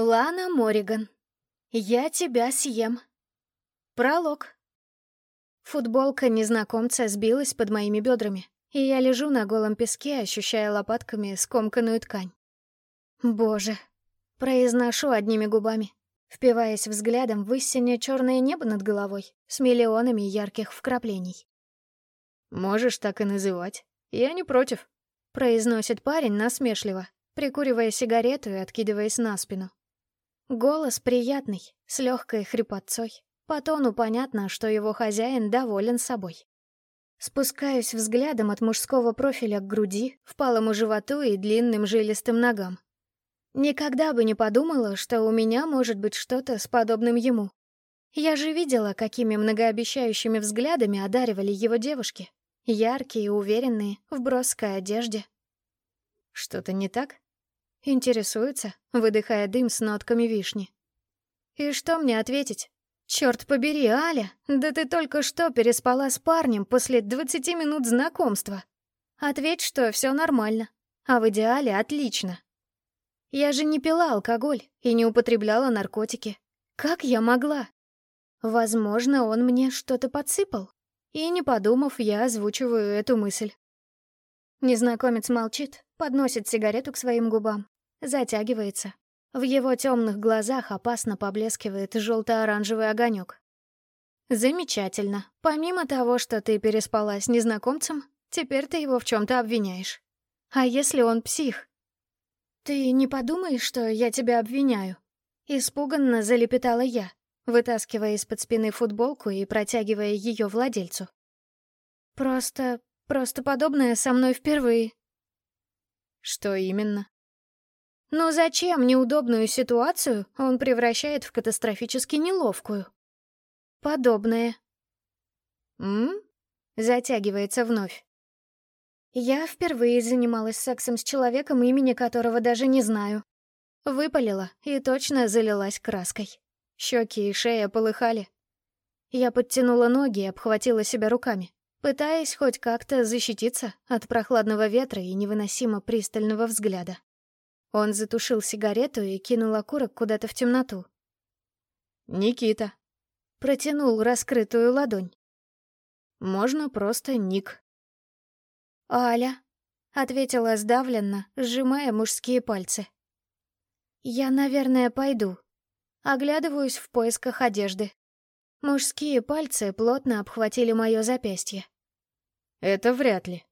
Лана Мориган. Я тебя съем. Пролог. Футболка незнакомца сбилась под моими бедрами, и я лежу на голом песке, ощущая лопатками скомканную ткань. Боже. Произношу одними губами, впиваясь взглядом в истинно черное небо над головой с миллионами ярких вкраплений. «Можешь так и называть. Я не против», — произносит парень насмешливо, прикуривая сигарету и откидываясь на спину. Голос приятный, с легкой хрипотцой. По тону понятно, что его хозяин доволен собой. Спускаюсь взглядом от мужского профиля к груди, впалому животу и длинным жилистым ногам. Никогда бы не подумала, что у меня может быть что-то с подобным ему. Я же видела, какими многообещающими взглядами одаривали его девушки. Яркие, уверенные, в броской одежде. Что-то не так? Интересуется, выдыхая дым с нотками вишни. И что мне ответить? Черт побери, Аля, да ты только что переспала с парнем после 20 минут знакомства. Ответь, что все нормально, а в идеале отлично. Я же не пила алкоголь и не употребляла наркотики. Как я могла? Возможно, он мне что-то подсыпал. И, не подумав, я озвучиваю эту мысль. Незнакомец молчит, подносит сигарету к своим губам, затягивается. В его темных глазах опасно поблескивает желто-оранжевый огонек. Замечательно. Помимо того, что ты переспала с незнакомцем, теперь ты его в чем-то обвиняешь. А если он псих? Ты не подумаешь, что я тебя обвиняю? Испуганно залепетала я, вытаскивая из-под спины футболку и протягивая ее владельцу. Просто Просто подобное со мной впервые. Что именно? Но зачем неудобную ситуацию он превращает в катастрофически неловкую? Подобное. М? Затягивается вновь. Я впервые занималась сексом с человеком, имени которого даже не знаю. Выпалила и точно залилась краской. Щеки и шея полыхали. Я подтянула ноги и обхватила себя руками пытаясь хоть как-то защититься от прохладного ветра и невыносимо пристального взгляда. Он затушил сигарету и кинул окурок куда-то в темноту. «Никита». Протянул раскрытую ладонь. «Можно просто Ник». «Аля», — ответила сдавленно, сжимая мужские пальцы. «Я, наверное, пойду». Оглядываюсь в поисках одежды. Мужские пальцы плотно обхватили мое запястье. «Это вряд ли».